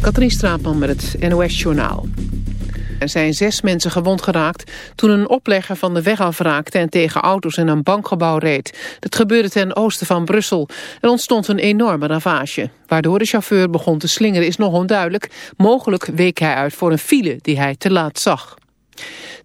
Katrien Straatman met het NOS-journaal. Er zijn zes mensen gewond geraakt toen een oplegger van de weg afraakte en tegen auto's en een bankgebouw reed. Dat gebeurde ten oosten van Brussel. Er ontstond een enorme ravage. Waardoor de chauffeur begon te slingeren is nog onduidelijk. Mogelijk week hij uit voor een file die hij te laat zag.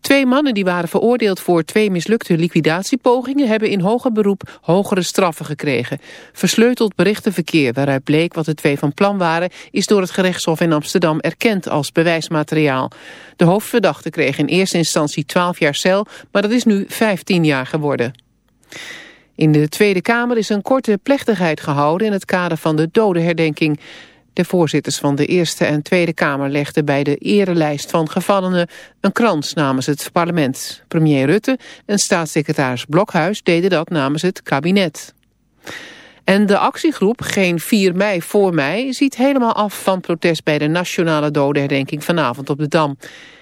Twee mannen die waren veroordeeld voor twee mislukte liquidatiepogingen... hebben in hoger beroep hogere straffen gekregen. Versleuteld berichtenverkeer waaruit bleek wat de twee van plan waren... is door het gerechtshof in Amsterdam erkend als bewijsmateriaal. De hoofdverdachte kreeg in eerste instantie 12 jaar cel... maar dat is nu 15 jaar geworden. In de Tweede Kamer is een korte plechtigheid gehouden... in het kader van de dodenherdenking... De voorzitters van de Eerste en Tweede Kamer legden bij de erelijst van gevallenen een krans namens het parlement. Premier Rutte en staatssecretaris Blokhuis deden dat namens het kabinet. En de actiegroep Geen 4 mei voor mij ziet helemaal af van protest bij de nationale dodenherdenking vanavond op de Dam.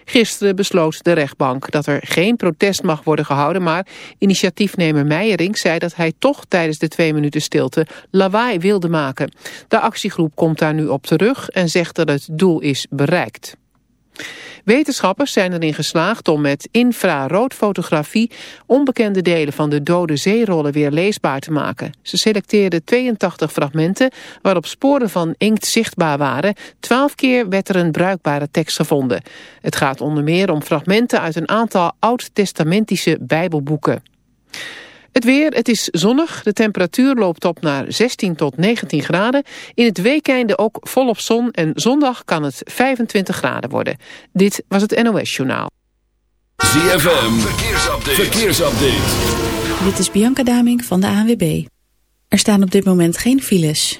Gisteren besloot de rechtbank dat er geen protest mag worden gehouden, maar initiatiefnemer Meijering zei dat hij toch tijdens de twee minuten stilte lawaai wilde maken. De actiegroep komt daar nu op terug en zegt dat het doel is bereikt. Wetenschappers zijn erin geslaagd om met infraroodfotografie onbekende delen van de dode zeerollen weer leesbaar te maken. Ze selecteerden 82 fragmenten waarop sporen van inkt zichtbaar waren. Twaalf keer werd er een bruikbare tekst gevonden. Het gaat onder meer om fragmenten uit een aantal oud-testamentische bijbelboeken. Het weer, het is zonnig. De temperatuur loopt op naar 16 tot 19 graden. In het weekende ook volop zon en zondag kan het 25 graden worden. Dit was het NOS Journaal. ZFM, verkeersupdate. verkeersupdate. Dit is Bianca Daming van de ANWB. Er staan op dit moment geen files.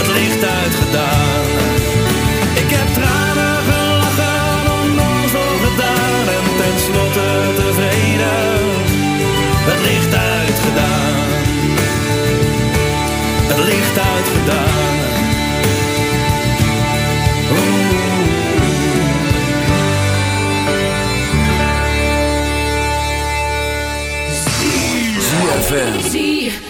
Het licht uitgedaan. Ik heb tranen gelachen, onnozel gedaan en tenslotte tevreden. Het licht uitgedaan. Het licht uitgedaan. ZFM.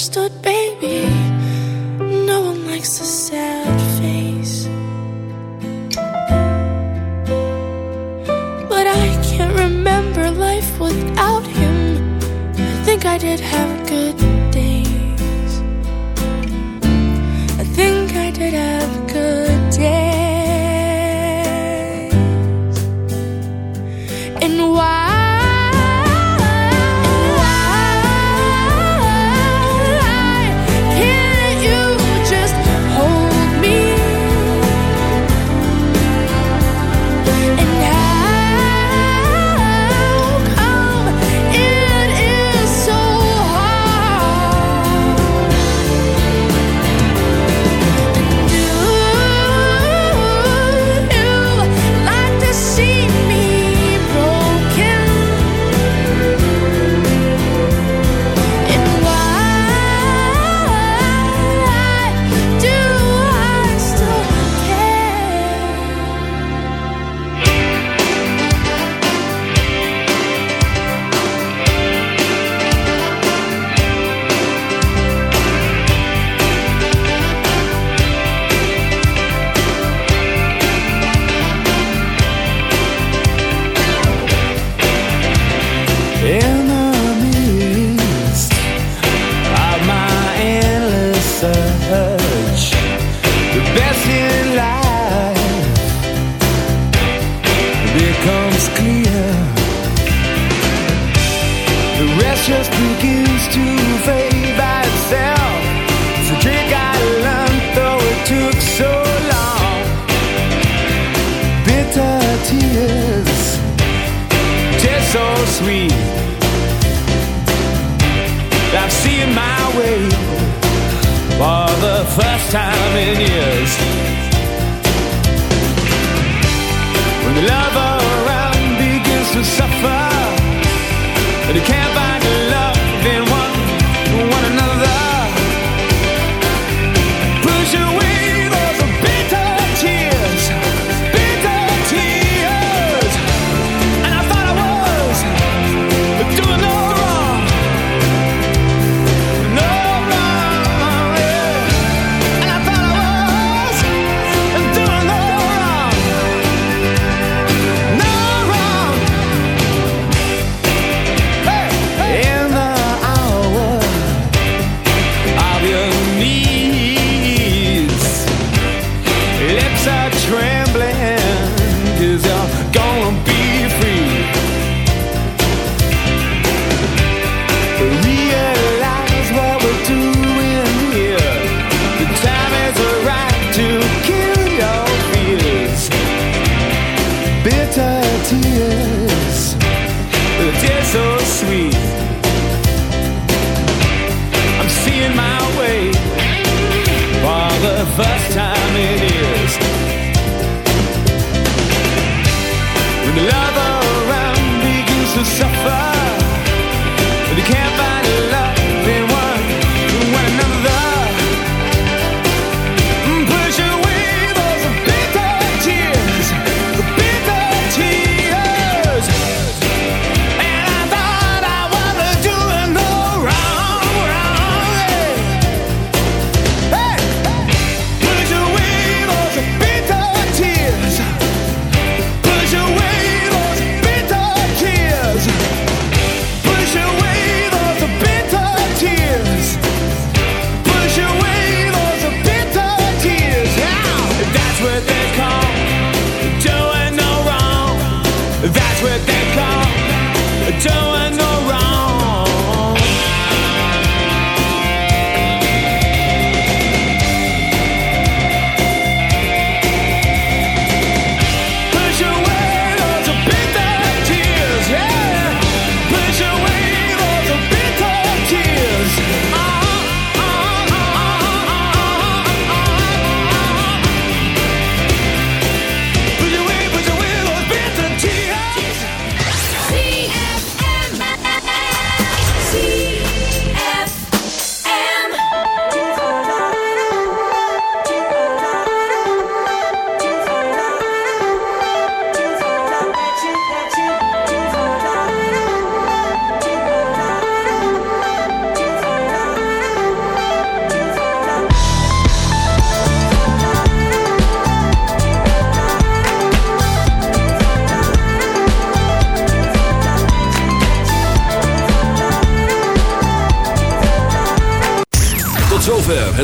understood sweet. I'm seeing my way for the first time in years.